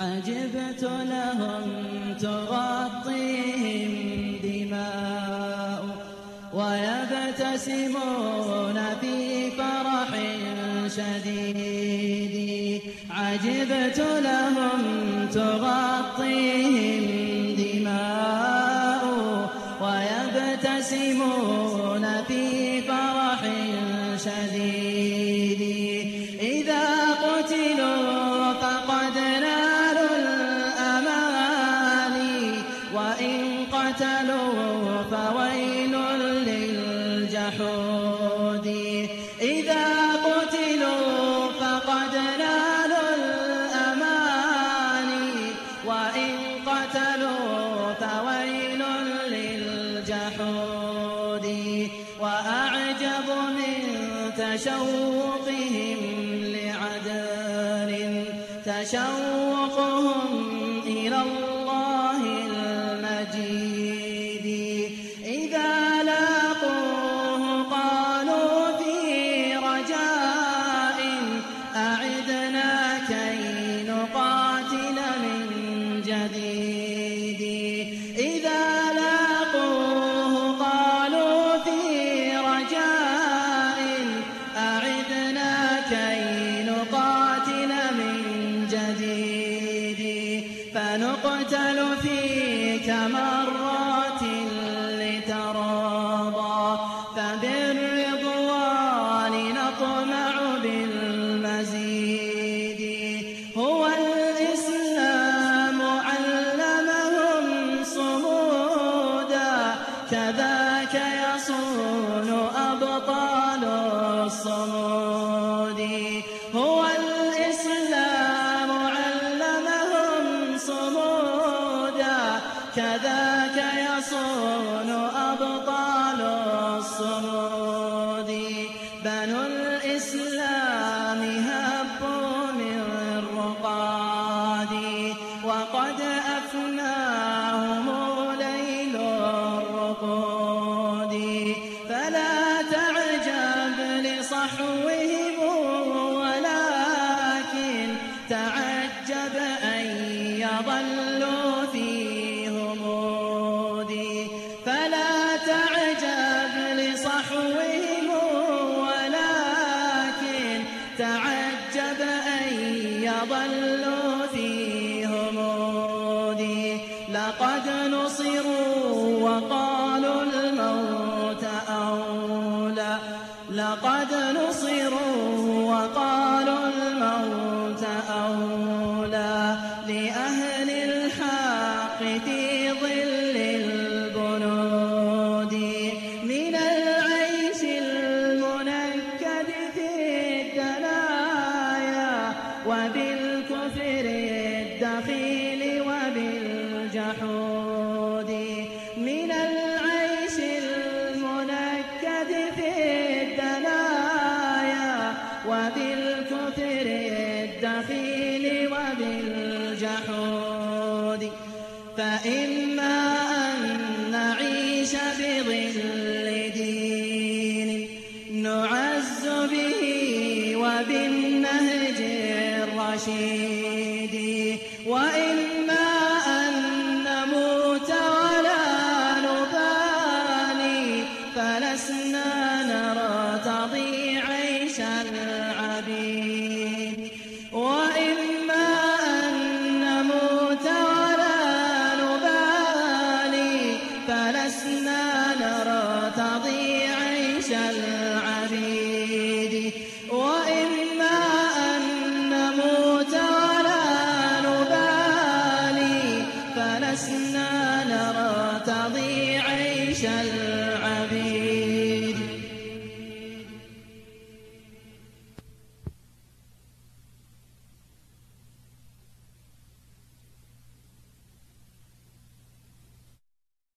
عجبت لهم تغطيهم دماء ويبتسمون في فرح شديد. عجبت لهم تغطيهم دماء ويبتسمون في فرح شديد. وإن قتلوا فويل للجحود. إذا قتلوا فقد نالوا الأماني. وإن قتلوا فويل للجحود. وأعجب من تشوقهم لعدن تشوقهم إلى الله. جديد إذا لاقوه قالوا في رجاء أعدنا كي نقاتل من جديد. فنقتل مرات كذاك يصون أبطال الصمود. هو الإسلام علمهم صمودا. كذاك يصون أبطال الصمود. بنو الإسلام هبوا من رقادي وقد أفناهم تعجب أن فلا تعجب لصحوهم ولكن تعجب أن وبالجحود من العيش المنكد في الدنايا وبالكفر الدخيل وبالجحود. فإما أن نعيش بظل دين نعز به وبالنهج الرشيد. وإما فلسنا نرى تضيع عيش العبيد. وإما أن نموت ولا نبالي فلسنا نرى تضيع عيش العبيد. لسنا نرى تضيع عيش العبيد.